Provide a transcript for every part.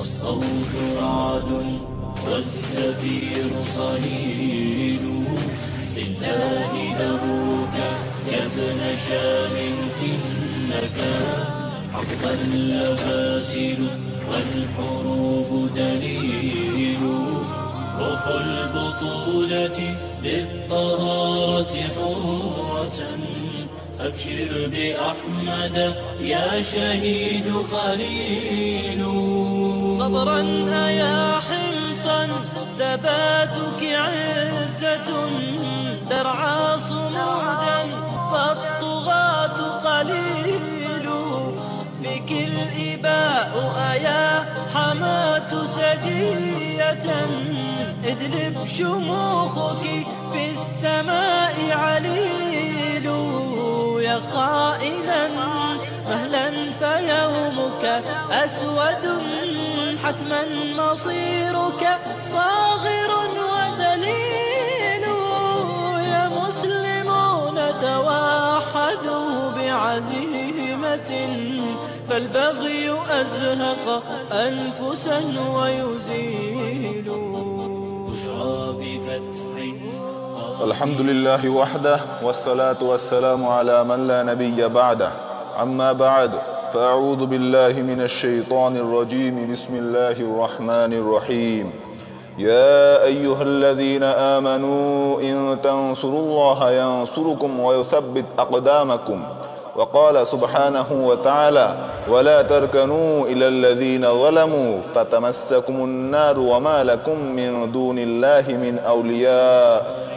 الصوت رعد والزفير صهيل لله دروك يا ابن شام إنك حقا لباسل والحروب دليل. روح البطولة للطهارة حرة. أبشر بأحمد يا شهيد خليل. صبرا أيا حمصا ثباتك عزة. درعا صمودا فالطغاة قليل. فيك الإباء أيا حماة سجية. ادلب شموخك في السماء عليل. يا خائنا مهلا فيومك أسود حتما مصيرك صاغر وذليل يا مسلمون توحدوا بعزيمة فالبغي أزهق أنفسا ويزيل. بشرى بفتح الحمد لله وحده والصلاة والسلام على من لا نبي بعده. أما بعد فأعوذ بالله من الشيطان الرجيم. بسم الله الرحمن الرحيم. يا أيها الذين آمنوا إن تنصروا الله ينصركم ويثبت أقدامكم. وقال سبحانه وتعالى ولا تركنوا إلى الذين ظلموا فتمسكم النار وما لكم من دون الله من أولياء.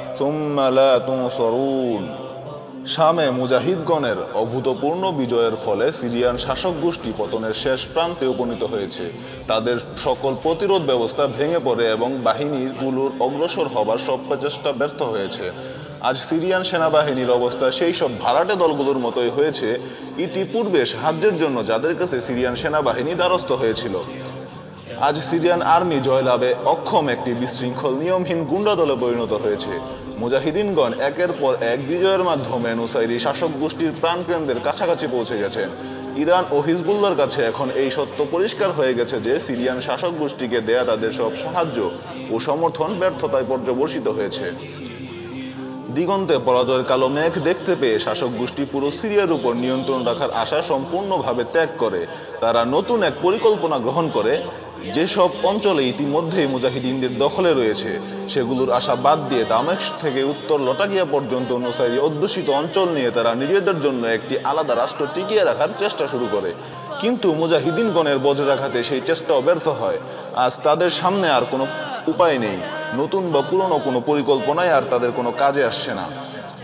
শামে মুজাহিদগণের অভূতপূর্ণ বিজয়ের ফলে সিরিয়ান শাসক গোষ্ঠী পতনের শেষ প্রান্তে উপনীত হয়েছে। তাদের সকল প্রতিরোধ ব্যবস্থা ভেঙে পড়ে এবং বাহিনীগুলোর অগ্রসর হবার সব প্রচেষ্টা ব্যর্থ হয়েছে। আজ সিরিয়ান সেনাবাহিনীর অবস্থা সেই সব ভাড়াটে দলগুলোর মতোই হয়েছে। ইতিপূর্বে সাহায্যের জন্য যাদের কাছে সিরিয়ান সেনাবাহিনী দ্বারস্থ হয়েছিল। আজ সিরিয়ান আর্মি জয়লাভে অক্ষম একটি বিশৃঙ্খল নিয়মহীন গুন্ডা দলে পরিণত হয়েছে। মুজাহিদিনগণ একের পর এক বিজয়ের মাধ্যমে নুসাইরি শাসক গোষ্ঠীর প্রাণকেন্দ্রের কাছাকাছি পৌঁছে গেছে। ইরান ও হিজবুল্লার কাছে এখন এই সত্য পরিষ্কার হয়ে গেছে যে সিরিয়ান শাসক গোষ্ঠীকে দেয়া তাদের সব সাহায্য ও সমর্থন ব্যর্থতায় পর্যবসিত হয়েছে। দিগন্তে পরাজয়ের কালো মেঘ দেখতে পেয়ে শাসক গোষ্ঠী পুরো সিরিয়ার উপর নিয়ন্ত্রণ রাখার আশা সম্পূর্ণভাবে ত্যাগ করে। তারা নতুন এক পরিকল্পনা গ্রহণ করে যেসব অঞ্চলে ইতিমধ্যেই মুজাহিদিনদের দখলে রয়েছে, সেগুলোর আশা বাদ দিয়ে দামেশ থেকে উত্তর লটাকিয়া পর্যন্ত অনুসারী অধ্যুষিত অঞ্চল নিয়ে তারা নিজেদের জন্য একটি আলাদা রাষ্ট্র টিকিয়ে রাখার চেষ্টা শুরু করে। কিন্তু মুজাহিদিনগণের বজ্রাঘাতে সেই চেষ্টাও ব্যর্থ হয়। আজ তাদের সামনে আর কোনো উপায় নেই। নতুন বা পুরনো কোনো পরিকল্পনায় আর তাদের কোনো কাজে আসছে না।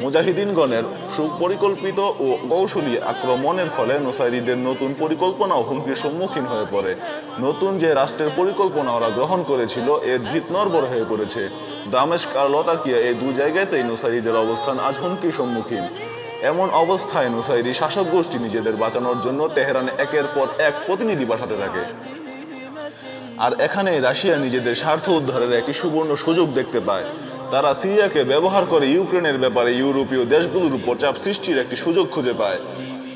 মুজাহিদিনগণের সুপরিকল্পিত ও কৌশলী আক্রমণের ফলে নোসাইরিদের নতুন পরিকল্পনা ও হুমকির সম্মুখীন হয়ে পড়ে। নতুন যে রাষ্ট্রের পরিকল্পনা ওরা গ্রহণ করেছিল, এর ভিত নরবর হয়ে পড়েছে। দামেস্ক আর লতাকিয়া এই দু জায়গাতেই নোসাইরিদের অবস্থান আজ হুমকির সম্মুখীন। এমন অবস্থায় নোসাইরি শাসক গোষ্ঠী নিজেদের বাঁচানোর জন্য তেহরানে একের পর এক প্রতিনিধি পাঠাতে থাকে। আর এখানে রাশিয়া নিজেদের স্বার্থ উদ্ধারের একটি সুবর্ণ সুযোগ দেখতে পায়। তারা সিরিয়াকে ব্যবহার করে ইউক্রেনের ব্যাপারে ইউরোপীয় দেশগুলোর উপর চাপ সৃষ্টির একটি সুযোগ খুঁজে পায়।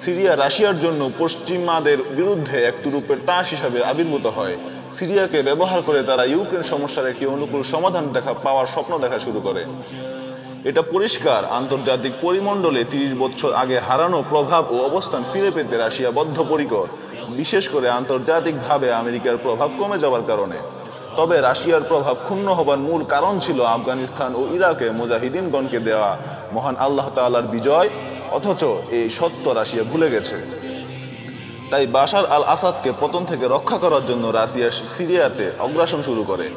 সিরিয়া রাশিয়ার জন্য পশ্চিমাদের বিরুদ্ধে এক তুরুপের তাস হিসাবে আবির্ভূত হয়। সিরিয়াকে ব্যবহার করে তারা ইউক্রেন সমস্যার একটি অনুকূল সমাধান দেখা পাওয়ার স্বপ্ন দেখা শুরু করে। এটা পরিষ্কার। আন্তর্জাতিক পরিমণ্ডলে তিরিশ বছর আগে হারানো প্রভাব ও অবস্থান ফিরে পেতে রাশিয়া বদ্ধপরিকর, বিশেষ করে আন্তর্জাতিকভাবে আমেরিকার প্রভাব কমে যাওয়ার কারণে। তবে রাশিয়ার প্রভাব ক্ষুণ্ণ হবার মূল কারণ ছিল আফগানিস্তান ও ইরাকে মুজাহিদিনগণকে দেওয়া মহান আল্লাহ তাআলার বিজয়, অথচ এই সত্য রাশিয়া ভুলে গেছে। তাই বাশার আল আসাদকে পতন থেকে রক্ষা করার জন্য রাশিয়া সিরিয়াতে অগ্রাসন শুরু করে।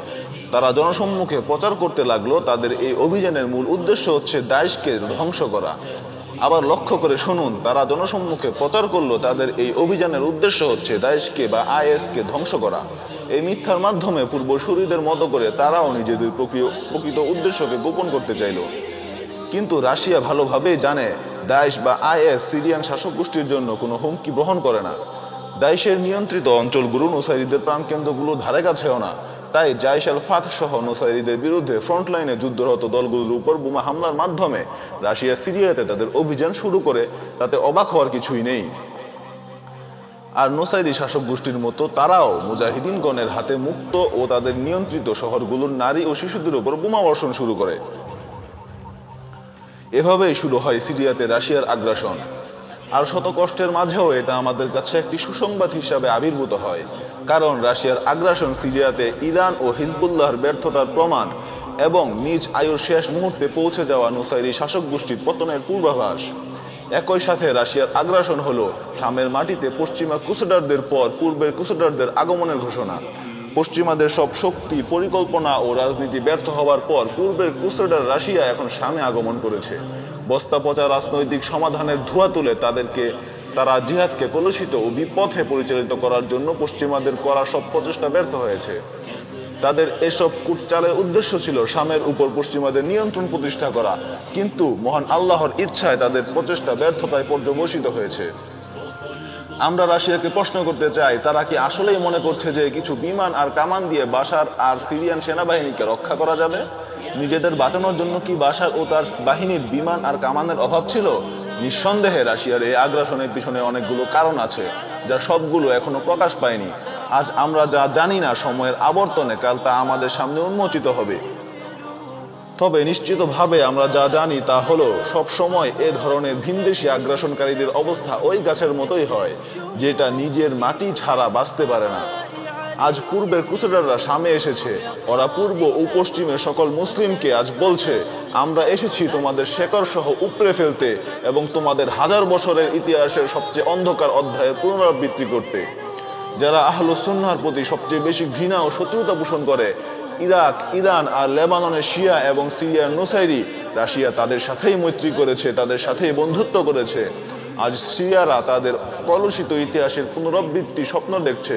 তারা জনসম্মুখে প্রচার করতে লাগল, তাদের এই অভিযানের মূল উদ্দেশ্য হচ্ছে দায়েশকে ধ্বংস করা। আবার লক্ষ্য করে শুনুন, তারা জনসম্মুখে প্রচার করল, তাদের এই অভিযানের উদ্দেশ্য হচ্ছে দাইশকে বা আইএসকে ধ্বংস করা। এই মিথ্যার মাধ্যমে পূর্বসূরীদের মতো করে তারাও নিজেদের প্রকৃত উদ্দেশ্যকে গোপন করতে চাইল। কিন্তু রাশিয়া ভালোভাবেই জানে দাইশ বা আইএস সিরিয়ান শাসক গোষ্ঠীর জন্য কোনো হুমকি গ্রহণ করে না। দাইশের নিয়ন্ত্রিত অঞ্চলগুলো নুসাইরিদের প্রাণকেন্দ্রগুলো ধারে কাছেও না। তাই জাইশ আল ফাত সহ নুসাইরিদের বিরুদ্ধে ফ্রন্টলাইনে যুদ্ধরত দলগুলোর উপর বোমা হামলার মাধ্যমে রাশিয়া সিরিয়াতে তাদের অভিযান শুরু করে, তাতে অবাক হওয়ার কিছুই নেই। আর নোসাইরি শাসক গোষ্ঠীর মতো তারাও মুজাহিদিনগণের হাতে মুক্ত ও তাদের নিয়ন্ত্রিত শহরগুলোর নারী ও শিশুদের উপর বোমা বর্ষণ শুরু করে। এভাবেই শুরু হয় সিরিয়াতে রাশিয়ার আগ্রাসন। আর শত কষ্টের মাঝেও এটা আমাদের কাছে একটি সুসংবাদ হিসাবে আবির্ভূত হয়। কারণ রাশিয়ার আগ্রাসন সিরিয়াতে ইরান ও হিজবুল্লাহর ব্যর্থতার প্রমাণ এবং নিজ আয়ুর শেষ মুহূর্তে পৌঁছে যাওয়া নুসাইরি শাসক গোষ্ঠীর পতনের পূর্বাভাস। একই সাথে রাশিয়ার আগ্রাসন হলো শামের মাটিতে পশ্চিমা ক্রুসেডারদের পর পূর্বের ক্রুসেডারদের আগমনের ঘোষণা। পশ্চিমাদের সব শক্তি, পরিকল্পনা ও রাজনীতি ব্যর্থ হওয়ার পর পূর্বের ক্রুসেডার রাশিয়া এখন সামনে আগমন করেছে। বস্তা পচা রাজনৈতিক সমাধানের ধোয়া তুলে তাদেরকে তারা জিহাদকে কলুষিত ও বিপথে পরিচালিত করার জন্য পশ্চিমাদের করা সব প্রচেষ্টা ব্যর্থ হয়েছে। তাদের এসব কুটচালের উদ্দেশ্য ছিল শামের উপর পশ্চিমাদের নিয়ন্ত্রণ প্রতিষ্ঠা করা, কিন্তু মহান আল্লাহর ইচ্ছায় তাদের প্রচেষ্টা ব্যর্থতায় পর্যবসিত হয়েছে। আমরা রাশিয়াকে প্রশ্ন করতে চাই, তারা কি আসলেই মনে করছে যে কিছু বিমান আর কামান দিয়ে বাসার আর সিরিয়ান সেনাবাহিনীকে রক্ষা করা যাবে? নিজেদের বাঁচানোর জন্য কি বাসার ও তার বাহিনীর বিমান আর কামানের অভাব ছিল? নিঃসন্দেহে রাশিয়ার এই আগ্রাসনের পিছনে অনেকগুলো কারণ আছে, যা সবগুলো এখনও প্রকাশ পায়নি। আজ আমরা যা জানি না সময়ের আবর্তনে কাল তা আমাদের সামনে উন্মোচিত হবে। তবে নিশ্চিতভাবে আমরা যা জানি তা হলো, সব সময় এ ধরনের ভিনদেশি আগ্রাসনকারীদের অবস্থা ওই গাছের মতোই হয়, যেটা নিজের মাটি ছাড়া বাঁচতে পারে না। আজ পূর্বের ক্রুসেডাররা সামনে এসেছে। ওরা পূর্ব ও পশ্চিমের সকল মুসলিমকে আজ বলছে, আমরা এসেছি তোমাদের শেকড় সহ উপড়ে ফেলতে এবং তোমাদের হাজার বছরের ইতিহাসের সবচেয়ে অন্ধকার অধ্যায়ের পুনরাবৃত্তি করতে। যারা আহলুসুন্নার প্রতি সবচেয়ে বেশি ঘৃণা ও শত্রুতা পোষণ করে, ইরাক, ইরান আর লেবাননের শিয়া এবং সিরিয়ার নোসাইরি, রাশিয়া তাদের সাথেই মৈত্রী করেছে, তাদের সাথেই বন্ধুত্ব করেছে। আজ সিরিয়ারা তাদের কলুষিত ইতিহাসের পুনরাবৃত্তি স্বপ্ন দেখছে।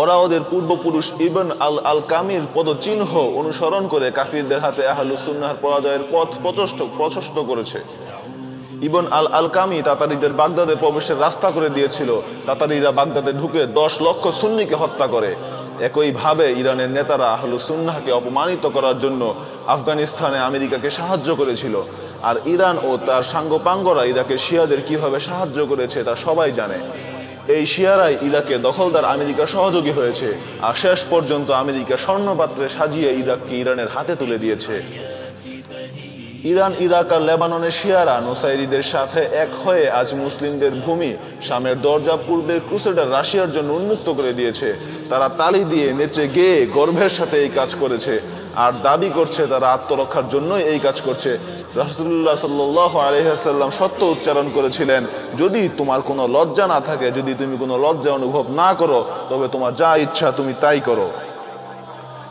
ওরা ওদের পূর্বপুরুষ ইবন আল আল কামির পদচিহ্ন অনুসরণ করে কাফিরদের হাতে আহলুসুন্নাহর পরাজয়ের পথ প্রচষ্ট প্রশস্ত করেছে। ইবন আল আল কামি তাতারিদের বাগদাদে প্রবেশের রাস্তা করে দিয়েছিল। তাতারিরা বাগদাদে ঢুকে দশ লক্ষ সুন্নিকে হত্যা করে। একইভাবে ইরানের নেতারা আহলু সুন্নাহকে অপমানিত করার জন্য আফগানিস্তানে আমেরিকাকে সাহায্য করেছিল। আর ইরান ও তার সাঙ্গপাঙ্গরা ইরাকের শিয়াদের কীভাবে সাহায্য করেছে তা সবাই জানে। এই শিয়ারাই ইরাকে দখলদার আমেরিকার সহযোগী হয়েছে, আর শেষ পর্যন্ত আমেরিকা স্বর্ণপাত্রে সাজিয়ে ইরাককে ইরানের হাতে তুলে দিয়েছে। ইরান, ইরাক আর লেবাননের শিয়ারা নোসাইরিদের সাথে এক হয়ে আজ মুসলিমদের ভূমি শামের দরজা পূর্বের ক্রুসেডার রাশিয়ার জন্য উন্মুক্ত করে দিয়েছে। তারা তালি দিয়ে নেচে গেয়ে গর্ভের সাথে এই কাজ করেছে। আর দাবি করছে তারা আত্মরক্ষার জন্যই এই কাজ করছে। রাসুল্লাহ সাল্লাহ আলহাম সত্য উচ্চারণ করেছিলেন, যদি তোমার কোনো লজ্জা না থাকে, যদি তুমি কোনো লজ্জা অনুভব না করো, তবে তোমার যা ইচ্ছা তুমি তাই করো।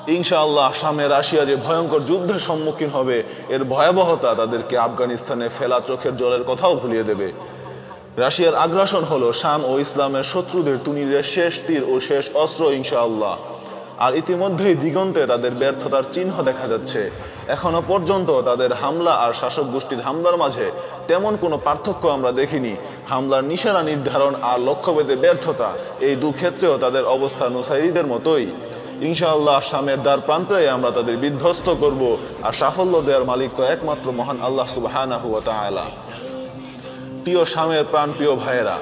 ইনশাআল্লাহ সামনে রাশিয়া যে ভয়ঙ্কর যুদ্ধের সম্মুখীন হবে, এর ভয়াবহতা তাদেরকে আফগানিস্তানে ফেলা চোখের জলের কথাও ভুলিয়ে দেবে। রাশিয়ার আগ্রাসন হলো শাম ও ইসলামের শত্রুদের তুনিরের শেষ তীর ও শেষ অস্ত্র, ইনশাআল্লাহ। আর ইতিমধ্যেই দিগন্তে তাদের ব্যর্থতার চিহ্ন দেখা যাচ্ছে। এখনও পর্যন্ত তাদের হামলা আর শাসক গোষ্ঠীর হামলার মাঝে তেমন কোনো পার্থক্য আমরা দেখিনি। হামলার নিশানা নির্ধারণ আর লক্ষ্যভেদে ব্যর্থতা, এই দু ক্ষেত্রেও তাদের অবস্থা নুসাইরিদের মতোই। ইনশাআল্লাহ সামের দ্বার প্রান্তে আমরা তাদের বিধ্বস্ত করব আর সাফল্য দেওয়ার মালিক তো একমাত্র মহান আল্লাহ তাআলা। প্রিয় স্বামের প্রাণ প্রিয় ভাইয়েরা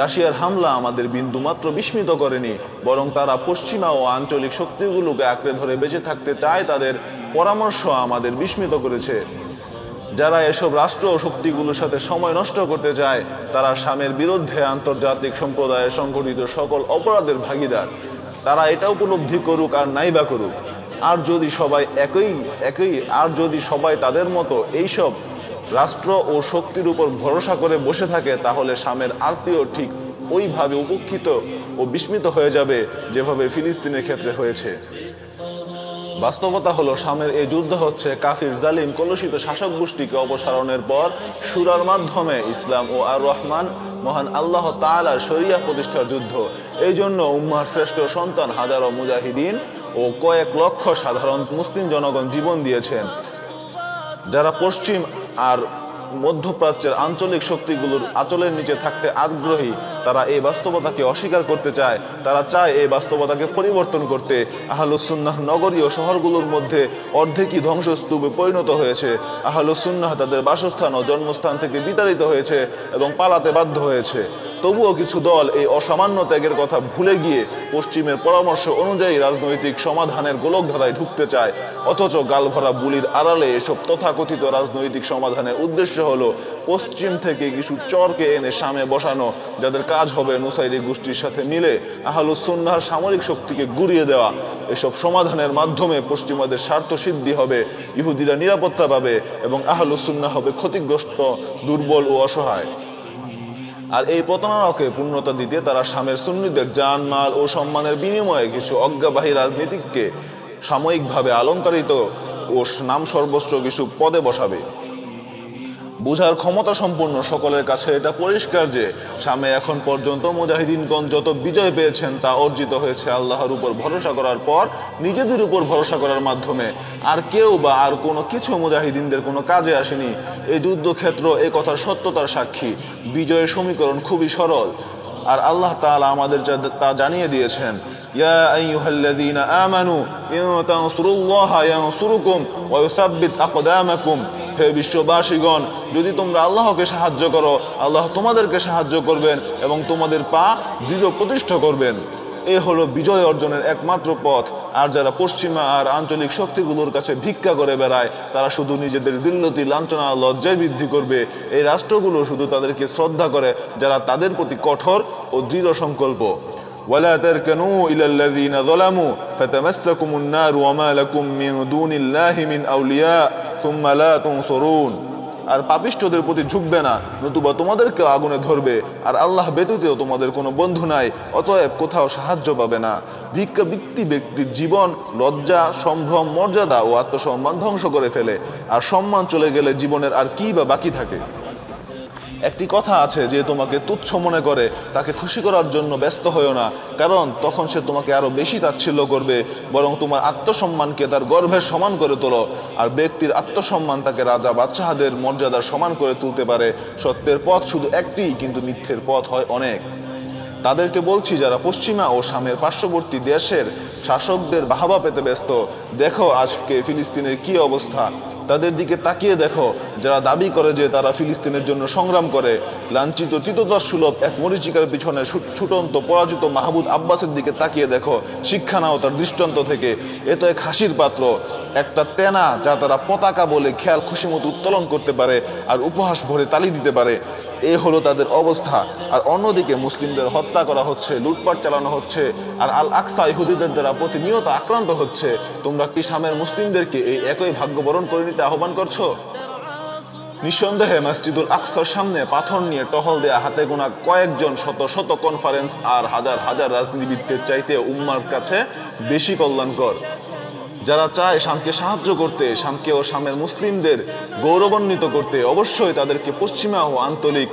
রাশিয়ার হামলা আমাদের বিন্দুমাত্র বিস্মিত করেনি, বরং তারা পশ্চিমা ও আঞ্চলিক শক্তিগুলোকে আঁকড়ে ধরে বেঁচে থাকতে চায় তাদের পরামর্শ আমাদের বিস্মিত করেছে। যারা এসব রাষ্ট্র ও শক্তিগুলোর সাথে সময় নষ্ট করতে চায়, তারা স্বামের বিরুদ্ধে আন্তর্জাতিক সম্প্রদায়ের সংঘটিত সকল অপরাধের ভাগিদার। তারা এটা উপলব্ধি করুক আর নাই বা করুক। আর যদি সবাই একই একই, আর যদি সবাই তাদের মতো, এইসব রাষ্ট্র ও শক্তির উপর ভরসা করে বসে থাকে, তাহলে স্বামের আরতিও ঠিক ওইভাবে উপেক্ষিত ও বিস্মিত হয়ে যাবে যেভাবে ফিলিস্তিনের ক্ষেত্রে হয়েছে। বাস্তবতা হলো শামের এই যুদ্ধ হচ্ছে কাফির জালিম কলুষিত শাসক গোষ্ঠীকে অপসারণের পর সুরার মাধ্যমে ইসলাম ও আর রহমান মহান আল্লাহ তাআলার শরিয়া প্রতিষ্ঠার যুদ্ধ। এই জন্য উম্মার শ্রেষ্ঠ সন্তান হাজারো মুজাহিদিন ও কয়েক লক্ষ সাধারণ মুসলিম জনগণ জীবন দিয়েছেন। যারা পশ্চিম আর মধ্যপ্রাচ্যের আঞ্চলিক শক্তিগুলোর আচলের নিচে থাকতে আগ্রহী, তারা এই বাস্তবতাকে অস্বীকার করতে চায়। তারা চায় এই বাস্তবতাকে পরিবর্তন করতে। আহলুসুন্নাহ নগরীয় শহরগুলোর মধ্যে অর্ধেকই ধ্বংসস্তূপে পরিণত হয়েছে। আহলুসুন্নাহ তাদের বাসস্থান ও জন্মস্থান থেকে বিতাড়িত হয়েছে এবং পালাতে বাধ্য হয়েছে। তবুও কিছু দল এই অসামান্য ত্যাগের কথা ভুলে গিয়ে পশ্চিমের পরামর্শ অনুযায়ী রাজনৈতিক সমাধানের গোলকধারায় ঢুকতে চায়, অথচ গালভরা বুলির আড়ালে এসব তথাকথিত রাজনৈতিক সমাধানের উদ্দেশ্য হলো পশ্চিম থেকে কিছু চরকে এনে সামনে বসানো, যাদের কাজ হবে নুসাইরি গোষ্ঠীর সাথে মিলে আহলুসুন্নাহর সামরিক শক্তিকে গুড়িয়ে দেওয়া। এসব সমাধানের মাধ্যমে পশ্চিমাদের স্বার্থ সিদ্ধি হবে, ইহুদিরা নিরাপত্তা পাবে এবং আহলুসুন্নাহ হবে ক্ষতিগ্রস্ত, দুর্বল ও অসহায়। আর এই প্রতারণাকে পূর্ণতা দিতে তারা স্বামীর সুন্নিদের যান মাল ও সম্মানের বিনিময়ে কিছু অজ্ঞাবাহী রাজনীতিককে সাময়িকভাবে অলঙ্কারিত ও নাম সর্বস্ব কিছু পদে বসাবে। বুঝার ক্ষমতা সম্পন্ন সকলের কাছে। এটা পরিষ্কার যে সামে এখন পর্যন্ত মুজাহিদিনগণ যত বিজয় পেয়েছেন, তা অর্জিত হয়েছে আল্লাহর উপর ভরসা করার পর, নিজেদের উপর ভরসা করার মাধ্যমে। আর কেউ বা আর কোনো কিছু মুজাহিদিনদের কোনো কাজে আসেনি। এই যুদ্ধক্ষেত্র, এ কথার সত্যতার সাক্ষী। বিজয়ের সমীকরণ খুবই সরল। আর আল্লাহ তাআলা আমাদের তা জানিয়ে দিয়েছেন ইন তানসুরুল্লাহা ইয়ানসুরুকুম ওয়া ইউসাব্বিত আকদামাকুম। হে বিশ্ববাসীগণ যদি তোমরা আল্লাহকে সাহায্য করো আল্লাহ তোমাদেরকে সাহায্য করবেন এবং তোমাদের পা দৃঢ় প্রতিষ্ঠা করবেন এ হলো বিজয় অর্জনের একমাত্র পথ আর যারা পশ্চিমা আর আঞ্চলিক শক্তিগুলোর কাছে ভিক্ষা করে বেড়ায় তারা শুধু নিজেদের জিল্লতি লাঞ্ছনা লজ্জায় বৃদ্ধি করবে এই রাষ্ট্রগুলো শুধু তাদেরকে শ্রদ্ধা করে যারা তাদের প্রতি কঠোর ও দৃঢ় সংকল্প ولا تركنوا إلى الذين ظلموا فتمسكم النار وما لكم من دون الله من أولياء সরুন আর পাপিষ্টদের প্রতি ঝুঁকবে না, নতুবা তোমাদেরকে আগুনে ধরবে, আর আল্লাহ ব্যতীতেও তোমাদের কোনো বন্ধু নাই, অতএব কোথাও সাহায্য পাবে না। ভিক্ষা ব্যক্তি ব্যক্তির জীবন লজ্জা, সম্ভ্রম, মর্যাদা ও আত্মসম্মান ধ্বংস করে ফেলে, আর সম্মান চলে গেলে জীবনের আর কি বা বাকি থাকে? একটি কথা আছে যে তোমাকে তুচ্ছ মনে করে, তাকে খুশি করার জন্য ব্যস্ত হয়েও না। কারণ তখন সে তোমাকে আরও বেশি তাচ্ছিল্য করবে, বরং তোমার আত্মসম্মানকে তার গর্ভের সমান করে তোলো, আর ব্যক্তির আত্মসম্মান তাকে রাজা বাচ্চাদের মর্যাদার সমান করে তুলতে পারে। সত্যের পথ শুধু একটি, কিন্তু মিথ্যের পথ হয় অনেক। তাদেরকে বলছি, যারা পশ্চিমা ও সামের পার্শ্ববর্তী দেশের শাসকদের বাহাবা পেতে ব্যস্ত, দেখো আজকে ফিলিস্তিনের কি অবস্থা। তাদের দিকে তাকিয়ে দেখো। যারা দাবি করে যে তারা ফিলিস্তিনের জন্য সংগ্রাম করে, লাঞ্ছিত চিতদার সুলভ এক মরিচিকার পিছনে ছুটন্ত পরাজিত মাহবুদ আব্বাসের দিকে তাকিয়ে দেখো। শিক্ষা নাও তার দৃষ্টান্ত থেকে। এ তো এক হাসির পাত্র। একটা তেনা যা তারা পতাকা বলে খেয়াল খুশি মতো উত্তোলন করতে পারে আর উপহাস ভরে তালি দিতে পারে। এ হলো তাদের অবস্থা। আর অন্যদিকে মুসলিমদের হত্যা করা হচ্ছে, লুটপাট চালানো হচ্ছে, আর আল আকসা ইহুদিদের দ্বারা প্রতিনিয়ত আক্রান্ত হচ্ছে। তোমরা কি সামের মুসলিমদেরকে এই একই ভাগ্য বরণ করে নিতে আহ্বান করছ? নিঃসন্দেহে মসজিদুল আকসার সামনে পাথর নিয়ে টহল দেয়া হাতে গোনা কয়েকজন শত শত কনফারেন্স আর হাজার হাজার রাজনীতিবিদদের চাইতে উম্মার কাছে বেশি কল্যাণকর। যারা চায় শামকে সাহায্য করতে, শামকে ও শামের মুসলিমদের গৌরবান্বিত করতে, অবশ্যই তাদেরকে পশ্চিমা ও আন্তরিক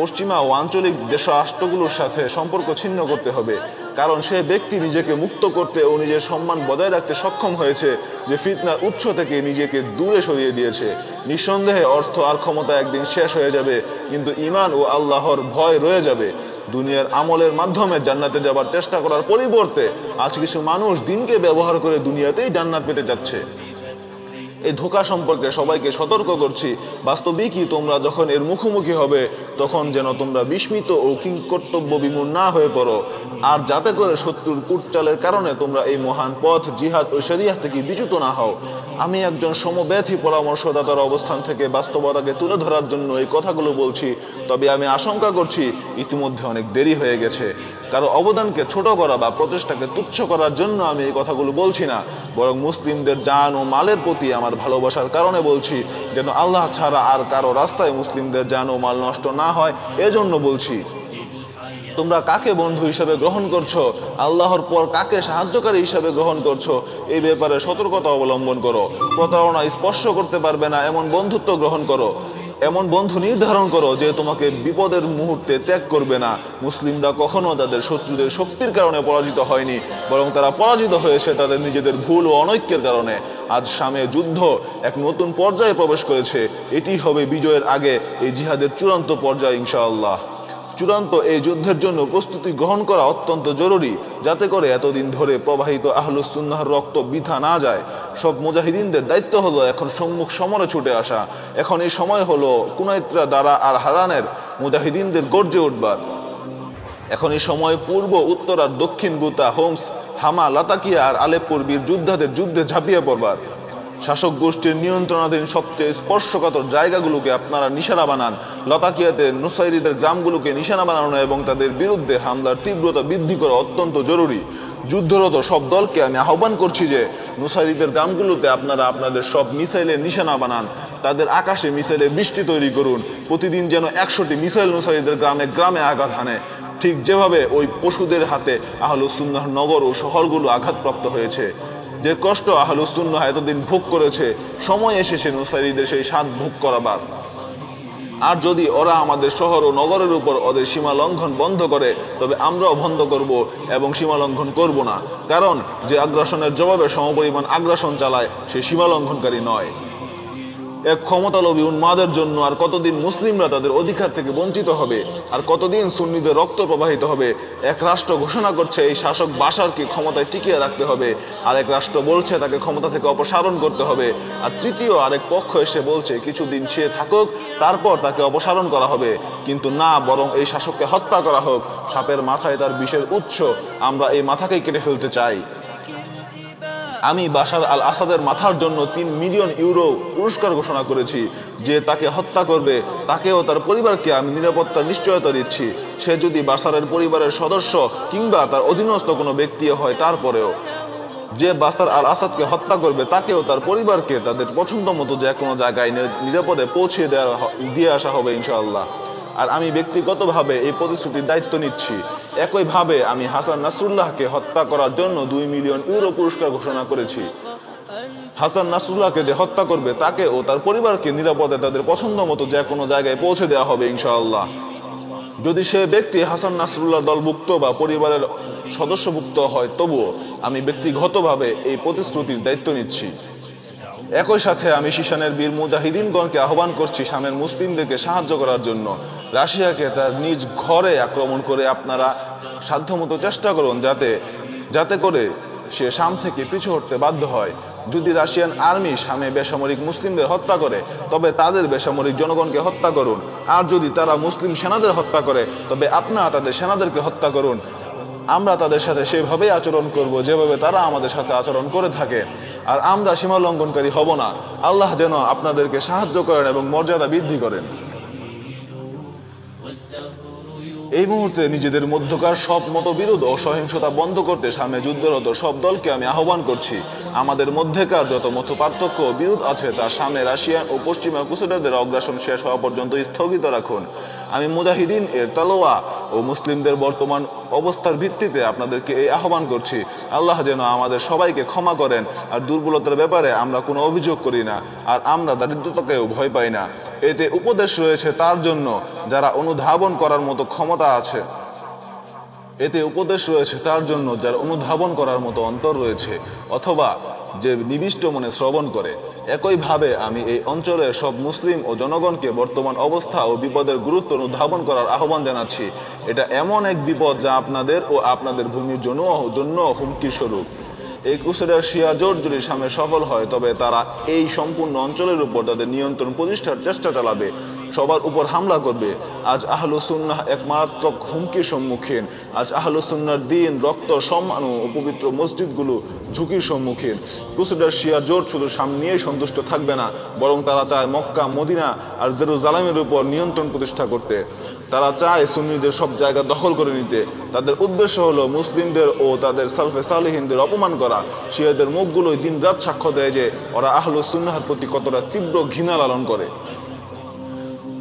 পশ্চিমা ও আঞ্চলিক দেশ রাষ্ট্রগুলোর সাথে সম্পর্ক ছিন্ন করতে হবে। কারণ সে ব্যক্তি নিজেকে মুক্ত করতে ও নিজের সম্মান বজায় রাখতে সক্ষম হয়েছে যে ফিতনার উৎস থেকে নিজেকে দূরে সরিয়ে দিয়েছে। নিঃসন্দেহে অর্থ আর ক্ষমতা একদিন শেষ হয়ে যাবে, কিন্তু ইমান ও আল্লাহর ভয় রয়ে যাবে। দুনিয়ার আমলের মাধ্যমে জান্নাতে যাবার চেষ্টা করার পরিবর্তে আজ কিছু মানুষ দিনকে ব্যবহার করে দুনিয়াতেই জান্নাত পেতে যাচ্ছে। এই ধোকা সম্পর্কে সবাইকে সতর্ক করছি। বাস্তবিকই তোমরা যখন এর মুখোমুখি হবে, তখন যেন তোমরা বিস্মিত ও কিংকর্তব্য বিমূর না হয়ে পড়ো। আর যাতে করে শত্রুর কুটচালের কারণে তোমরা এই মহান পথ, জিহাদ ও শরিয়াহ থেকে বিচ্যুত না হও। আমি একজন সমব্যথী পরামর্শদাতার অবস্থান থেকে বাস্তবতাকে তুলে ধরার জন্য এই কথাগুলো বলছি, তবে আমি আশঙ্কা করছি ইতিমধ্যে অনেক দেরি হয়ে গেছে। কারও অবদানকে ছোট করা বা প্রচেষ্টাকে তুচ্ছ করার জন্য আমি এই কথাগুলো বলছি না, বরং মুসলিমদের জান ও মালের প্রতি আমার ভালোবাসার কারণে বলছি, যেন আল্লাহ ছাড়া আর কারও রাস্তায় মুসলিমদের জান ও মাল নষ্ট না হয়, এজন্য বলছি। তোমরা কাকে বন্ধু হিসেবে গ্রহণ করছ? আল্লাহর পর কাকে সাহায্যকারী হিসেবে গ্রহণ করছ? এই ব্যাপারে সতর্কতা অবলম্বন করো। প্রতারণা স্পর্শ করতে পারবে না, এমন বন্ধুত্ব গ্রহণ করো। এমন বন্ধু নির্ধারণ করো যে তোমাকে বিপদের মুহূর্তে ত্যাগ করবে না। মুসলিমরা কখনো তাদের শত্রুদের শক্তির কারণে পরাজিত হয়নি, বরং তারা পরাজিত হয়েছে তাদের নিজেদের ভুল ও অনৈক্যের কারণে। আজ সামে যুদ্ধ এক নতুন পর্যায়ে প্রবেশ করেছে। এটি হবে বিজয়ের আগে এই জিহাদের চূড়ান্ত পর্যায়ে, ইনশাআল্লাহ। চূড়ান্ত এই যুদ্ধের জন্য প্রস্তুতি গ্রহণ করা অত্যন্ত জরুরি, যাতে করে এতদিন ধরে প্রবাহিত আহলুসুন্নাহর রক্ত বৃথা না যায়। সব মুজাহিদিনদের দায়িত্ব হলো এখন সম্মুখ সমরে ছুটে আসা। এখন এই সময় হলো কুনাইত্রা দ্বারা আর হারানের মুজাহিদিনদের গর্জে উঠবার। এখন এই সময় পূর্ব, উত্তর আর দক্ষিণ গুতা, হোমস, হামা, লাতাকিয়া আর আলেপুর বীর যোদ্ধাদের যুদ্ধে ঝাঁপিয়ে পড়বার। শাসক গোষ্ঠীর নিয়ন্ত্রণাধীন সবচেয়ে স্পর্শকাতর জায়গাগুলোকে আপনারা নিশানা বানান। লতাকিয়াতে নুসাইরিদের গ্রামগুলোকে নিশানা বানানো এবং তাদের বিরুদ্ধে হামলার তীব্রতা বৃদ্ধি করা অত্যন্ত জরুরি। যুদ্ধরত সব দলকে আমি আহ্বান করছি যে নুসাইরিদের গ্রামগুলোতে আপনারা আপনাদের সব মিসাইলের নিশানা বানান। তাদের আকাশে মিসাইলের বৃষ্টি তৈরি করুন। প্রতিদিন যেন একশোটি মিসাইল নুসাইরিদের গ্রামে গ্রামে আঘাত হানে। ঠিক যেভাবে ওই পশুদের হাতে আহলুসুন্নাহ নগর ও শহরগুলো আঘাতপ্রাপ্ত হয়েছে। যে কষ্ট আহলুসুন্নাহ এতদিন ভোগ করেছে, সময় এসেছে নুসারিদের সেই স্বাদ ভোগ করাবার। আর যদি ওরা আমাদের শহর ও নগরের উপর ওদের সীমা লঙ্ঘন বন্ধ করে, তবে আমরাও বন্ধ করব এবং সীমা লঙ্ঘন করব না। কারণ যে আগ্রাসনের জবাবে সমপরিমাণ আগ্রাসন চালায়, সে সীমা লঙ্ঘনকারী নয়। এক ক্ষমতালোভী উন্মাদের জন্য আর কতদিন মুসলিমরা তাদের অধিকার থেকে বঞ্চিত হবে, আর কতদিন সুন্নিদের রক্ত প্রবাহিত হবে, এক রাষ্ট্র ঘোষণা করছে এই শাসক বাসারকে ক্ষমতায় টিকিয়ে রাখতে হবে, আর এক রাষ্ট্র বলছে তাকে ক্ষমতা থেকে অপসারণ করতে হবে, আর তৃতীয় আরেক পক্ষ এসে বলছে কিছুদিন সে থাকুক, তারপর তাকে অপসারণ করা হবে, কিন্তু না, বরং এই শাসককে হত্যা করা হোক, সাপের মাথায় তার বিষের উৎস, আমরা এই মাথাকেই কেটে ফেলতে চাই। আমি বাশার আল আসাদের মাথার জন্য তিন মিলিয়ন ইউরো পুরস্কার ঘোষণা করেছি, যে তাকে হত্যা করবে, তাকেও তার পরিবারকে আমি নিরাপত্তার নিশ্চয়তা দিচ্ছি। সে যদি বাসারের পরিবারের সদস্য কিংবা তার অধীনস্থ কোনো ব্যক্তি হয়, তারপরেও। যে বাসার আল আসাদকে হত্যা করবে, তাকেও তার পরিবারকে তাদের পছন্দ মতো যে কোনো জায়গায় নিরাপদে পৌঁছে দেওয়া দিয়ে আসা হবে, ইনশাআল্লাহ। আর আমি ব্যক্তিগতভাবে এই প্রতিশ্রুতির দায়িত্ব নিচ্ছি। একইভাবে আমি হাসান নাসরুল্লাহকে হত্যা করার জন্য দুই মিলিয়ন ইউরো পুরস্কার ঘোষণা করেছি। হাসান নাসরুল্লাহকে যে হত্যা করবে, তাকে ও তার পরিবারকে নিরাপদে তাদের পছন্দ মতো যে কোনো জায়গায় পৌঁছে দেওয়া হবে, ইনশাআল্লাহ। যদি সে ব্যক্তি হাসান নাসরুল্লাহ দলভুক্ত বা পরিবারের সদস্যভুক্ত হয়, তবুও আমি ব্যক্তিগতভাবে এই প্রতিশ্রুতির দায়িত্ব নিচ্ছি। একই সাথে আমি শিশানের বীর মুজাহিদিনগণকে আহ্বান করছি সামের মুসলিমদেরকে সাহায্য করার জন্য। রাশিয়াকে তার নিজ ঘরে আক্রমণ করে আপনারা সাধ্যমতো চেষ্টা করুন যাতে যাতে করে সে শাম থেকে পিছু হটতে বাধ্য হয়। যদি রাশিয়ান আর্মি সামে বেসামরিক মুসলিমদের হত্যা করে, তবে তাদের বেসামরিক জনগণকে হত্যা করুন। আর যদি তারা মুসলিম সেনাদের হত্যা করে, তবে আপনারা তাদের সেনাদেরকে হত্যা করুন। আমরা তাদের সাথে সেভাবেই আচরণ করব, যেভাবে তারা আমাদের সাথে আচরণ করে থাকে। আর আমরা সীমা লঙ্ঘনকারী হব না। আল্লাহ যেন আপনাদেরকে সাহায্য করেন এবং মর্যাদা বৃদ্ধি করেন। এই মুহূর্তে নিজেদের মধ্যকার সব মতবিরোধ ও সহিংসতা বন্ধ করতে সামনে যুদ্ধরত সব দলকে আমি আহ্বান করছি। আমাদের মধ্যেকার যত মত পার্থক্য বিরোধ আছে, তা সামনে রাশিয়া ও পশ্চিমা কুসেডারদের অগ্রাসন শেষ হওয়া পর্যন্ত স্থগিত রাখুন। আমি মুজাহিদিন এর তালোয়া ও মুসলিমদের বর্তমান অবস্থার ভিত্তিতে আপনাদেরকে এই আহ্বান করছি। আল্লাহ যেন আমাদের সবাইকে ক্ষমা করেন আর দুর্বলতার ব্যাপারে আমরা কোনো অভিযোগ করি না আর আমরা দারিদ্রতাকেও ভয় পাই না। এতে উপদেশ রয়েছে তার জন্য যারা অনুধাবন করার মতো ক্ষমতা আছে। এতে উপদেশ রয়েছে তার জন্য যার অনুধাবন করার মতো অন্তর রয়েছে। অথবা যে নিবিষ্ট মনে শ্রবণ করে, একইভাবে আমি এই অঞ্চলের সব মুসলিম ও জনগণকে বর্তমান অবস্থা ও বিপদের গুরুত্ব অনুধাবন করার আহ্বান জানাচ্ছি। এটা এমন এক বিপদ যা আপনাদের ও আপনাদের ভূমির জন্য জন্য হুমকি স্বরূপ। এই ক্রুসেডার শিয়া জোট যদি সামনে সফল হয়, তবে তারা এই সম্পূর্ণ অঞ্চলের উপর তাদের নিয়ন্ত্রণ প্রতিষ্ঠার চেষ্টা চালাবে। সবার উপর হামলা করবে। আজ আহলুসুন্নাহ এক মারাত্মক হুমকির সম্মুখীন। আজ আহলুসুন্নার দিন, রক্ত সম্মান ও পবিত্র মসজিদগুলো ঝুঁকির সম্মুখীন। ক্রুসেডার শিয়া জোট শুধু সামনে নিয়েই সন্তুষ্ট থাকবে না, বরং তারা চায় মক্কা, মদিনা আর জেরুজালামের উপর নিয়ন্ত্রণ প্রতিষ্ঠা করতে। তারা চায় সুন্নিদের সব জায়গা দখল করে নিতে। তাদের উদ্দেশ্য হলো মুসলিমদের ও তাদের সালফে সালেহিনদের অপমান করা। শিয়াদের মুখগুলোই দিন রাত সাক্ষ্য দেয় যে ওরা আহলু সুন্নাহার প্রতি কতটা তীব্র ঘৃণা লালন করে।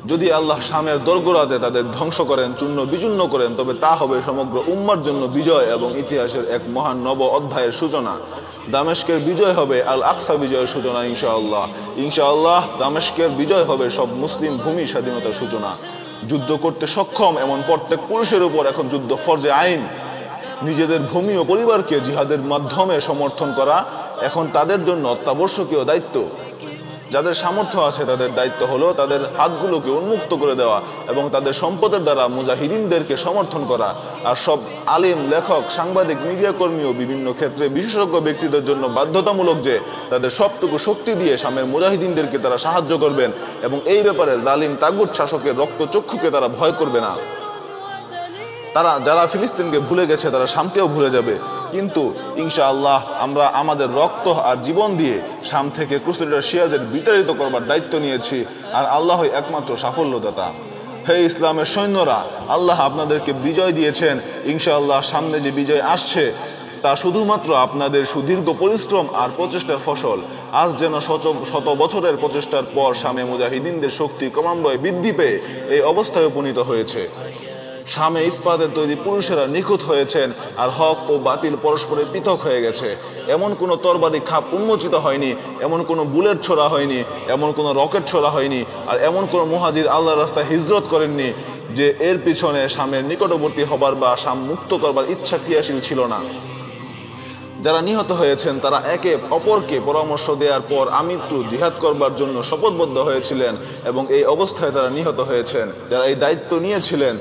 যদি আল্লাহ শামের দোরগোড়াতে তাদের ধ্বংস করেন, চূর্ণ বিচূর্ণ করেন, তবে তা হবে সমগ্র উম্মার জন্য বিজয় এবং ইতিহাসের এক মহান নব অধ্যায়ের সূচনা। দামেস্কের বিজয় হবে আল আকসা বিজয়ের সূচনা ইনশাআল্লাহ। ইনশাআল্লাহ দামেস্কের বিজয় হবে সব মুসলিম ভূমি স্বাধীনতার সূচনা। যুদ্ধ করতে সক্ষম, এমন প্রত্যেক পুরুষের উপর এখন যুদ্ধ ফরজে আইন। নিজেদের ভূমি ও পরিবারকে জিহাদের মাধ্যমে সমর্থন করা এখন তাদের জন্য অত্যাবশ্যকীয় দায়িত্ব। যাদের সামর্থ্য আছে, তাদের দায়িত্ব হলো তাদের হাতগুলোকে উন্মুক্ত করে দেওয়া এবং তাদের সম্পদের দ্বারা মুজাহিদিনদেরকে সমর্থন করা। আর সব আলিম, লেখক, সাংবাদিক, মিডিয়া কর্মী ও বিভিন্ন ক্ষেত্রে বিশেষজ্ঞ ব্যক্তিদের জন্য বাধ্যতামূলক যে তাদের সবটুকু শক্তি দিয়ে সামের মুজাহিদিনদেরকে তারা সাহায্য করবেন এবং এই ব্যাপারে জালিম তাগুত শাসকের রক্তচক্ষুকে তারা ভয় করবে না। তারা, যারা ফিলিস্তিনকে ভুলে গেছে, তারা শামকেও ভুলে যাবে। কিন্তু ইনশাআল্লাহ আমরা আমাদের রক্ত আর জীবন দিয়ে শাম থেকে ক্রুসেডার শিয়াদের বিতাড়িত করবার দায়িত্ব নিয়েছি আর আল্লাহ একমাত্র সাফল্যদাতা। হে ইসলামের সৈন্যরা, আল্লাহ আপনাদেরকে বিজয় দিয়েছেন। ইনশাআল্লাহ সামনে যে বিজয় আসছে, তা শুধুমাত্র আপনাদের সুদীর্ঘ পরিশ্রম আর প্রচেষ্টার ফসল। আজ যেন শত শত বছরের প্রচেষ্টার পর স্বামী মুজাহিদিনদের শক্তি ক্রমান্বয়ে বৃদ্ধি পেয়ে এই অবস্থায় উপনীত হয়েছে। সামে ইস্পাতের তৈরি পুরুষেরা নিখুঁত হয়েছেন আর হক ও বাতিল পরস্পরে পৃথক হয়ে গেছে। এমন কোনো তরবারি খাপ উন্মোচিত হয়নি, এমন কোনো বুলেট ছোড়া হয়নি, এমন কোনো রকেট ছোড়া হয়নি, আর এমন কোনো মুহাজির আল্লাহ রাস্তায় হিজরত করেননি যে এর পিছনে স্বামীর নিকটবর্তী হবার বা স্বাম মুক্ত করবার ইচ্ছা ক্রিয়াশীল ছিল না। যারা নিহত হয়েছেন, তারা একে অপরকে পরামর্শ দেওয়ার পর আমৃত্যু জিহাদ করবার জন্য শপথবদ্ধ হয়েছিলেন এবং এই অবস্থায় তারা নিহত হয়েছেন। যারা এই দায়িত্ব নিয়েছিলেন,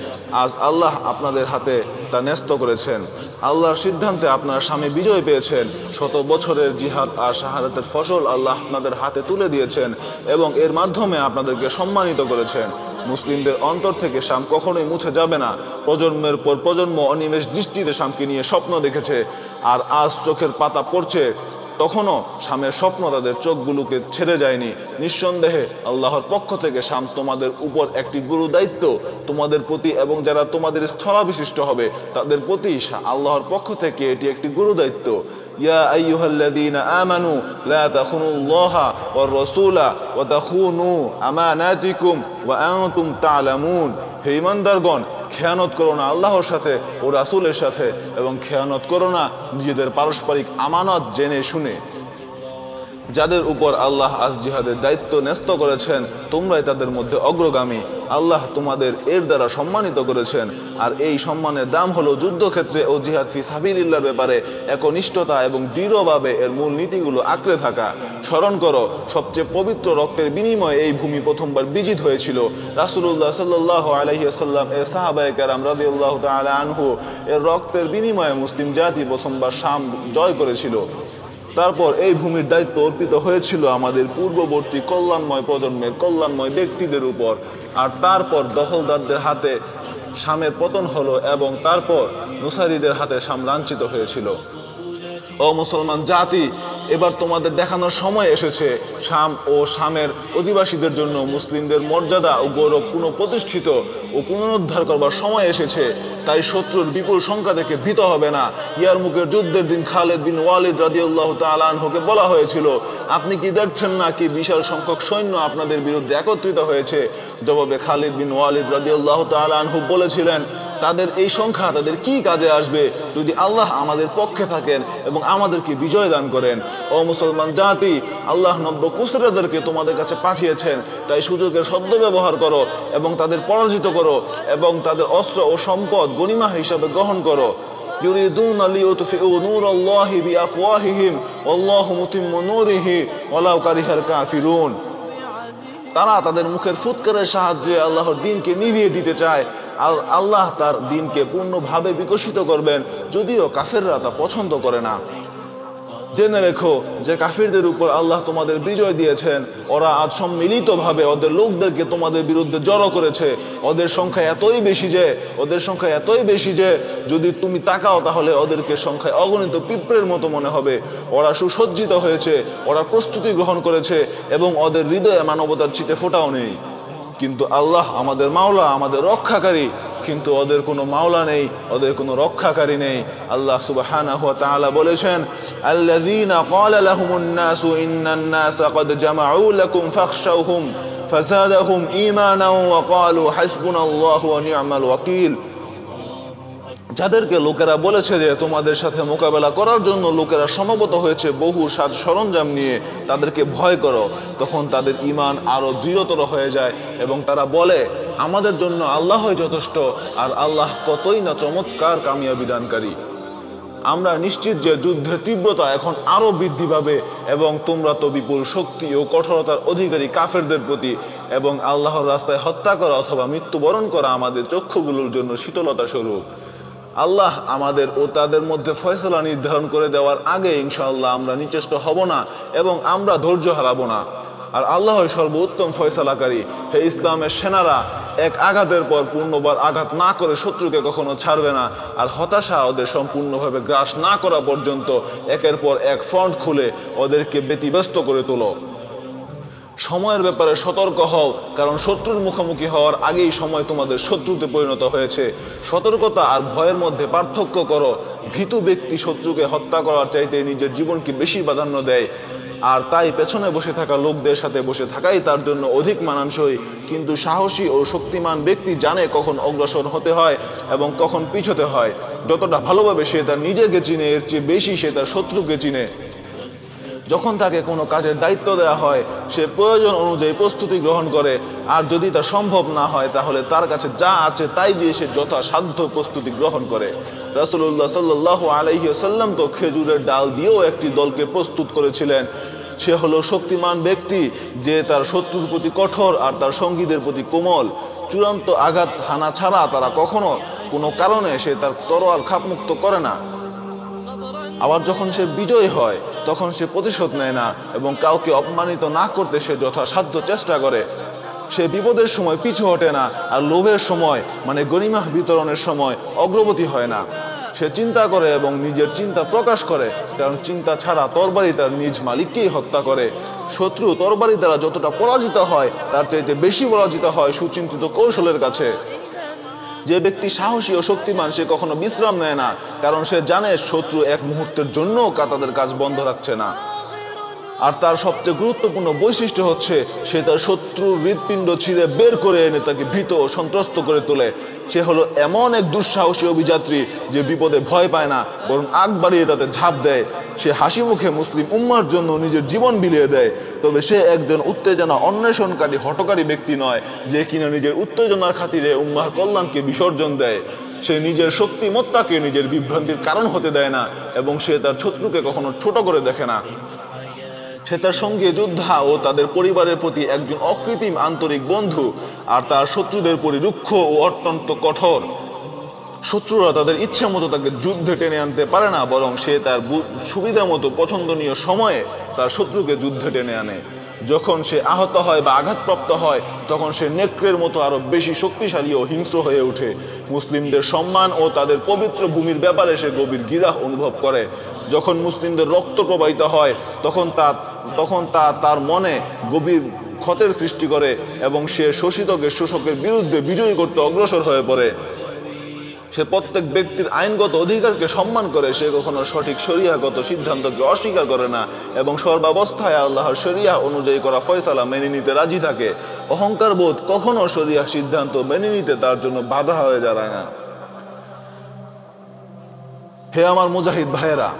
আজ আল্লাহ আপনাদের হাতে তা ন্যস্ত করেছেন। আল্লাহর সিদ্ধান্তে আপনার স্বামী বিজয় পেয়েছেন। শত বছরের জিহাদ আর শাহাদাতের ফসল আল্লাহ আপনাদের হাতে তুলে দিয়েছেন এবং এর মাধ্যমে আপনাদেরকে সম্মানিত করেছেন। মুসলিমদের অন্তর থেকে শাম কখনোই মুছে যাবে না। প্রজন্মের পর প্রজন্ম অনিমেষ দৃষ্টিতে শামকে নিয়ে স্বপ্ন দেখেছে। আর আজ চোখের পাতা পড়ছে তখনও স্বামীর স্বপ্ন তাদের চোখগুলোকে ছেড়ে যায়নি। নিঃসন্দেহে আল্লাহর পক্ষ থেকে শাম তোমাদের উপর একটি গুরু দায়িত্ব তোমাদের প্রতি এবং যারা তোমাদের স্থলাবিশিষ্ট হবে তাদের প্রতি আল্লাহর পক্ষ থেকে এটি একটি গুরু দায়িত্ব يا أيها الذين آمنوا لا تخونوا الله والرسول وتخونوا أماناتكم وأنتم تعلمون হে ইমানদারগণ খেয়ানত করো না আল্লাহর সাথে ও রাসুলের সাথে এবং খেয়ানত করো না নিজেদের পারস্পরিক আমানত জেনে শুনে যাদের উপর আল্লাহ আজ জিহাদের দায়িত্ব ন্যস্ত করেছেন, তোমরাই তাদের মধ্যে অগ্রগামী। আল্লাহ তোমাদের এর দ্বারা সম্মানিত করেছেন। আর এই সম্মানের দাম হলো যুদ্ধক্ষেত্রে ও জিহাদ ফি সাবিলিল্লার ব্যাপারে একনিষ্ঠতা এবং দৃঢ়ভাবে এর মূল নীতিগুলো আঁকড়ে থাকা। স্মরণ করো, সবচেয়ে পবিত্র রক্তের বিনিময়ে এই ভূমি প্রথমবার বিজিত হয়েছিল। রাসুল্লাহ সাল্লাহ আলহিয়াসাল্লাম এ সাহাবায় কারাম রাদিউল্লাহ তালা আনহু, এর রক্তের বিনিময়ে মুসলিম জাতি প্রথমবার শাম জয় করেছিল। তারপর এই ভূমির দায়িত্ব অর্পিত হয়েছিল আমাদের পূর্ববর্তী কল্যাণময় প্রজন্মের কল্যাণময় ব্যক্তিদের উপর। আর তারপর দখলদারদের হাতে শামের পতন হলো এবং তারপর নুসারিদের হাতে শাম লাঞ্ছিত হয়েছিল। ও মুসলমান জাতি, এবার তোমাদের দেখানোর সময় এসেছে। শাম ও শামের অধিবাসীদের জন্য মুসলিমদের মর্যাদা ও গৌরব পুনঃপ্রতিষ্ঠিত ও পুনরুদ্ধার করবার সময় এসেছে। তাই শত্রুর বিপুল সংখ্যা থেকে ভীত হবে না। ইয়ার মুখের যুদ্ধের দিন খালেদ বিন ওয়ালিদ রাজিউল্লাহ তালানহকে বলা হয়েছিল, আপনি কি দেখছেন না কি বিশাল সংখ্যক সৈন্য আপনাদের বিরুদ্ধে একত্রিত হয়েছে? জবাবে খালিদ বিন ওয়ালিদ রাজিউল্লাহ তালানহু বলেছিলেন, তাদের এই সংখ্যা তাদের কি কাজে আসবে যদি আল্লাহ আমাদের পক্ষে থাকেন এবং আমাদেরকে বিজয় দান করেন? ও মুসলমান জাতি, আল্লাহ নব্য কুসরাদেরকে তোমাদের কাছে পাঠিয়েছেন, তাই সুযোগের সদ্য ব্যবহার করো এবং তাদের পরাজিত করো এবং তাদের অস্ত্র ও সম্পদ গণিমা হিসাবে গ্রহণ করো يريدون ليطفئوا نور الله بأفواههم والله متم نوره ولو كره الكافرون তারা তাদের মুখের ফুৎকারের সাহায্যে আল্লাহর দিনকে নিভিয়ে দিতে চায় আর আল্লাহ তার দিনকে পূর্ণভাবে বিকশিত করবেন যদিও কাফেররা তা পছন্দ করে না জেনে রেখো যে কাফিরদের উপর আল্লাহ তোমাদের বিজয় দিয়েছেন। ওরা আজ সম্মিলিতভাবে ওদের লোকদেরকে তোমাদের বিরুদ্ধে জড়ো করেছে। ওদের সংখ্যা এতই বেশি যে, ওদের সংখ্যা এতই বেশি যে, যদি তুমি তাকাও তাহলে ওদেরকে সংখ্যায় অগণিত পিঁপড়ের মতো মনে হবে। ওরা সুসজ্জিত হয়েছে, ওরা প্রস্তুতি গ্রহণ করেছে এবং ওদের হৃদয়ে মানবতার ছিটে ফোটাও নেই। কিন্তু আল্লাহ আমাদের মাওলা, আমাদের রক্ষাকারী কিন্তু ওদের কোনো মাওলা নেই ওদের কোনো রক্ষাকারী নেই আল্লাহ সুবহানাহু ওয়া তাআলা বলেছেন আল্লাযীনা ক্বালা লাহুমুন নাসু ইন্নান নাস ক্বাদ জামাউ লাকুম ফাখশাউহুম ফাযাদাহুম ঈমানাও ওয়া ক্বালু হাসবুনাল্লাহু ওয়া নি'মাল ওয়াকীল যাদেরকে লোকেরা বলেছে যে তোমাদের সাথে মোকাবেলা করার জন্য লোকেরা সমবত হয়েছে, বহু সাজ সরঞ্জাম নিয়ে তাদেরকে ভয় করো। তখন তাদের ইমান আরও দৃঢ়তর হয়ে যায় এবং তারা বলে, আমাদের জন্য আল্লাহই যথেষ্ট আর আল্লাহ কতই না চমৎকার কামিয়াবি দানকারী আমরা নিশ্চিত যে যুদ্ধের তীব্রতা এখন আরও বৃদ্ধি পাবে এবং তোমরা তো বিপুল শক্তি ও কঠোরতার অধিকারী কাফেরদের প্রতি এবং আল্লাহর রাস্তায় হত্যা করা অথবা মৃত্যুবরণ করা আমাদের চক্ষুগুলোর জন্য শীতলতা স্বরূপ। আল্লাহ আমাদের ও তাদের মধ্যে ফয়সলা নির্ধারণ করে দেওয়ার আগে ইনশাআল্লাহ আমরা নিচেষ্ট হব না এবং আমরা ধৈর্য হারাবো না। আর আল্লাহ সর্বোত্তম ফয়সালাকারী, হে ইসলামের সেনারা, এক আঘাতের পর পূর্ণবার আঘাত না করে শত্রুকে কখনো ছাড়বে না। আর হতাশা ওদের সম্পূর্ণভাবে গ্রাস না করা পর্যন্ত একের পর এক ফ্রন্ট খুলে ওদেরকে ব্যতিব্যস্ত করে তোলো। সময়ের ব্যাপারে সতর্ক হও, কারণ শত্রুর মুখোমুখি হওয়ার আগেই সময় তোমাদের শত্রুতে পরিণত হয়েছে। সতর্কতা আর ভয়ের মধ্যে পার্থক্য করো। ভীতু ব্যক্তি শত্রুকে হত্যা করার চাইতে নিজের জীবনকে বেশি প্রাধান্য দেয়। আর তাই পেছনে বসে থাকা লোকদের সাথে বসে থাকাই তার জন্য অধিক মানানসই। কিন্তু সাহসী ও শক্তিমান ব্যক্তি জানে কখন অগ্রসর হতে হয় এবং কখন পিছতে হয়। যতটা ভালোভাবে সে তার নিজেকে চিনে, এর চেয়ে বেশি সে তার শত্রুকে চিনে। যখন তাকে কোনো কাজের দায়িত্ব দেওয়া হয়, সে প্রয়োজন অনুযায়ী প্রস্তুতি গ্রহণ করে। আর যদি তা সম্ভব না হয়, তাহলে তার কাছে যা আছে তাই দিয়ে সে যথাসাধ্য প্রস্তুতি গ্রহণ করে। রাসুল্লাহ সাল্লাহ আলহিসাল্লাম তো খেজুরের ডাল দিয়েও একটি দলকে প্রস্তুত করেছিলেন। সে হলো শক্তিমান ব্যক্তি যে তার শত্রুর প্রতি কঠোর আর তার সঙ্গীদের প্রতি কোমল। চূড়ান্ত আঘাত হানা ছাড়া তারা কখনো কোনো কারণে সে তার তরোয়াল খাপমুক্ত করে না। আবার যখন সে বিজয়ী হয়, তখন সে প্রতিশোধ নেয় না এবং কাউকে অপমানিত না করতে সে যথাসাধ্য চেষ্টা করে। সে বিপদের সময় পিছু হটে না আর লোভের সময় মানে গরিমা বিতরণের সময় অগ্রগতি হয় না। সে চিন্তা করে এবং নিজের চিন্তা প্রকাশ করে, কারণ চিন্তা ছাড়া তরবারি তার নিজ মালিককেই হত্যা করে। শত্রু তরবারি দ্বারা যতটা পরাজিত হয়, তার চাইতে বেশি পরাজিত হয় সুচিন্তিত কৌশলের কাছে। যে ব্যক্তি সাহসী ও শক্তিমান, সে কখনো বিশ্রাম নেয় না, কারণ সে জানে শত্রু এক মুহূর্তের জন্য তাদের কাজ বন্ধ রাখছে না। আর তার সবচেয়ে গুরুত্বপূর্ণ বৈশিষ্ট্য হচ্ছে সে তার শত্রুর হৃৎপিণ্ড ছিঁড়ে বের করে এনে তাকে ভীত ও সন্ত্রস্ত করে তোলে। সে হলো এমন এক দুঃসাহসী অভিযাত্রী যে বিপদে ভয় পায় না, বরং আগ বাড়িয়ে তাতে ঝাঁপ দেয়। সে হাসি মুখে মুসলিম উম্মার জন্য নিজের জীবন বিলিয়ে দেয়। তবে সে একজন উত্তেজনা অন্বেষণকারী হটকারী ব্যক্তি নয়, যে কিনা নিজের উত্তেজনার খাতিরে উম্মার কল্যাণকে বিসর্জন দেয়। সে নিজের শক্তিমত্তাকে নিজের বিভ্রান্তির কারণ হতে দেয় না, এবং সে তার শত্রুকে কখনো ছোট করে দেখে না। সে তার সঙ্গে যোদ্ধা ও তাদের পরিবারের প্রতি একজন অকৃত্রিম আন্তরিক বন্ধু আর তার শত্রুদের প্রতি রুক্ষ ও অত্যন্ত কঠোর। শত্রুরা তাদের ইচ্ছা মতো তাকে যুদ্ধে টেনে আনতে পারে না, বরং সে তার সুবিধা মতো পছন্দনীয় সময়ে তার শত্রুকে যুদ্ধে টেনে আনে। যখন সে আহত হয় বা আঘাতপ্রাপ্ত হয়, তখন সে নেকড়ের মতো আরও বেশি শক্তিশালী ও হিংস্র হয়ে ওঠে। মুসলিমদের সম্মান ও তাদের পবিত্র ভূমির ব্যাপারে সে গভীর গিরাহ অনুভব করে। যখন মুসলিমদের রক্ত প্রবাহিত হয়, তখন তা তখন তা তার মনে গভীর ক্ষতের সৃষ্টি করে এবং সে শোষিতকে শোষকের বিরুদ্ধে বিজয়ী করতে অগ্রসর হয়ে পড়ে। সে প্রত্যেক ব্যক্তির আইনগত অধিকারকে সম্মান করে, সে কখনো সঠিক শরিয়াগত সিদ্ধান্তকে অস্বীকার করে না এবং সর্বাবস্থায় আল্লাহর শরিয়া অনুযায়ী করা ফয়সালা মেনে নিতে রাজি থাকে। অহংকার বোধ কখনো শরিয়া সিদ্ধান্ত মেনে নিতে তার জন্য বাধা হয়ে দাঁড়ায় না। হে আমার মুজাহিদ ভাইয়েরা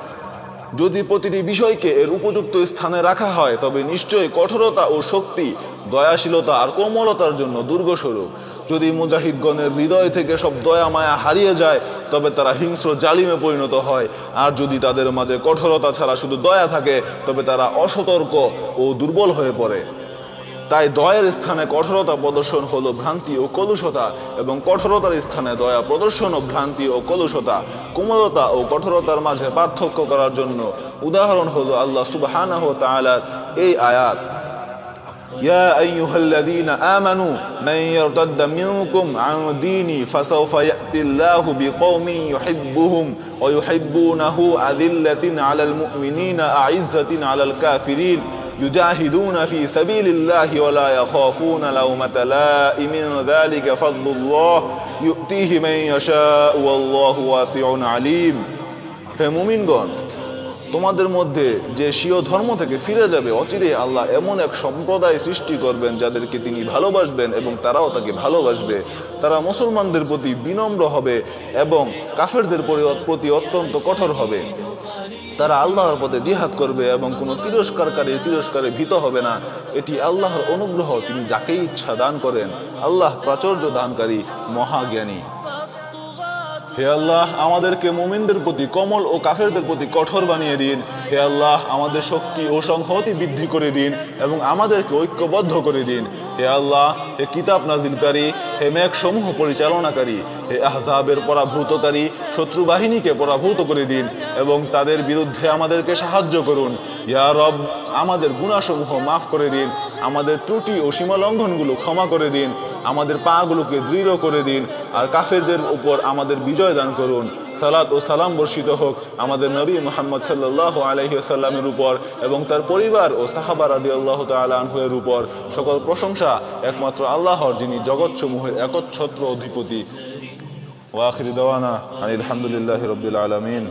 যদি প্রতিটি বিষয়কে এর উপযুক্ত স্থানে রাখা হয়, তবে নিশ্চয়ই কঠোরতা ও শক্তি, দয়াশীলতা আর কোমলতার জন্য দুর্গস্বরূপ। যদি মুজাহিদগণের হৃদয় থেকে সব দয়া মায়া হারিয়ে যায়, তবে তারা হিংস্র জালিমে পরিণত হয়। আর যদি তাদের মাঝে কঠোরতা ছাড়া শুধু দয়া থাকে, তবে তারা অসতর্ক ও দুর্বল হয়ে পড়ে। তাই দয়ের স্থানে কঠোরতা প্রদর্শন হলো ভ্রান্তি ও কলুষতা এবং কঠোরতার স্থানে দয়া প্রদর্শন ও ভ্রান্তি ও কলুষতা কোমলতা ও কঠোরতার মাঝে পার্থক্য করার জন্য উদাহরণ হলো আল্লাহ সুবহানাহ ওয়া তাআলার এই আয়াত يا أيها الذين آمنوا من يرتد منكم عن ديني فسوف يأتي الله بقوم يحبهم ويحبونه أذلة على المؤمنين أعزة على الكافرين يجاهدون في سبيل الله ولا يخافون لومة لائم ذلك فضل الله يؤتيه من يشاء والله واسع عليم হে মুমিনগণ তোমাদের মধ্যে যে স্বীয় ধর্ম থেকে ফিরে যাবে অচিরে আল্লাহ এমন এক সম্প্রদায় সৃষ্টি করবেন যাদেরকে তিনি ভালোবাসবেন এবং তারাও তাকে ভালোবাসবে তারা মুসলমানদের প্রতি বিনম্র হবে এবং কাফেরদের পরি- প্রতি অত্যন্ত কঠোর হবে তারা আল্লাহর পথে জিহাদ করবে এবং কোনো তিরস্কারকারী তিরস্কারে ভীত হবে না। এটি আল্লাহর অনুগ্রহ, তিনি যাকেই ইচ্ছা দান করেন, আল্লাহ প্রাচুর্য দানকারী, মহাজ্ঞানী। হে আল্লাহ, আমাদেরকে মুমিনদের প্রতি, কমল ও কাফেরদের প্রতি কঠোর বানিয়ে দিন। হে আল্লাহ, আমাদের শক্তি ও সংহতি বৃদ্ধি করে দিন এবং আমাদেরকে ঐক্যবদ্ধ করে দিন। হে আল্লাহ, হে কিতাব নাজিলকারী, হে মেঘ সমূহ পরিচালনাকারী, হে আহজাবের পরাভূতকারী, শত্রু বাহিনীকে পরাভূত করে দিন এবং তাদের বিরুদ্ধে আমাদেরকে সাহায্য করুন। ইয়া রব, আমাদের গুণাসমূহ মাফ করে দিন। আমাদের ত্রুটি ও সীমা লঙ্ঘনগুলো ক্ষমা করে দিন, আমাদের পাগুলোকে দৃঢ় করে দিন, আর কাফেরদের উপর আমাদের বিজয় দান করুন। সালাত ও সালাম বর্ষিত হোক আমাদের নবী মোহাম্মদ সাল্লাহ আলহিসাল্লামের উপর এবং তার পরিবার ও সাহাবা রাদি আল্লাহ তালহের উপর। সকল প্রশংসা একমাত্র আল্লাহর, যিনি জগৎসমূহের একচ্ছত্র অধিপতি। ওয়াখির দেওয়ানা আলহামদুলিল্লাহ রবিল আলমিন।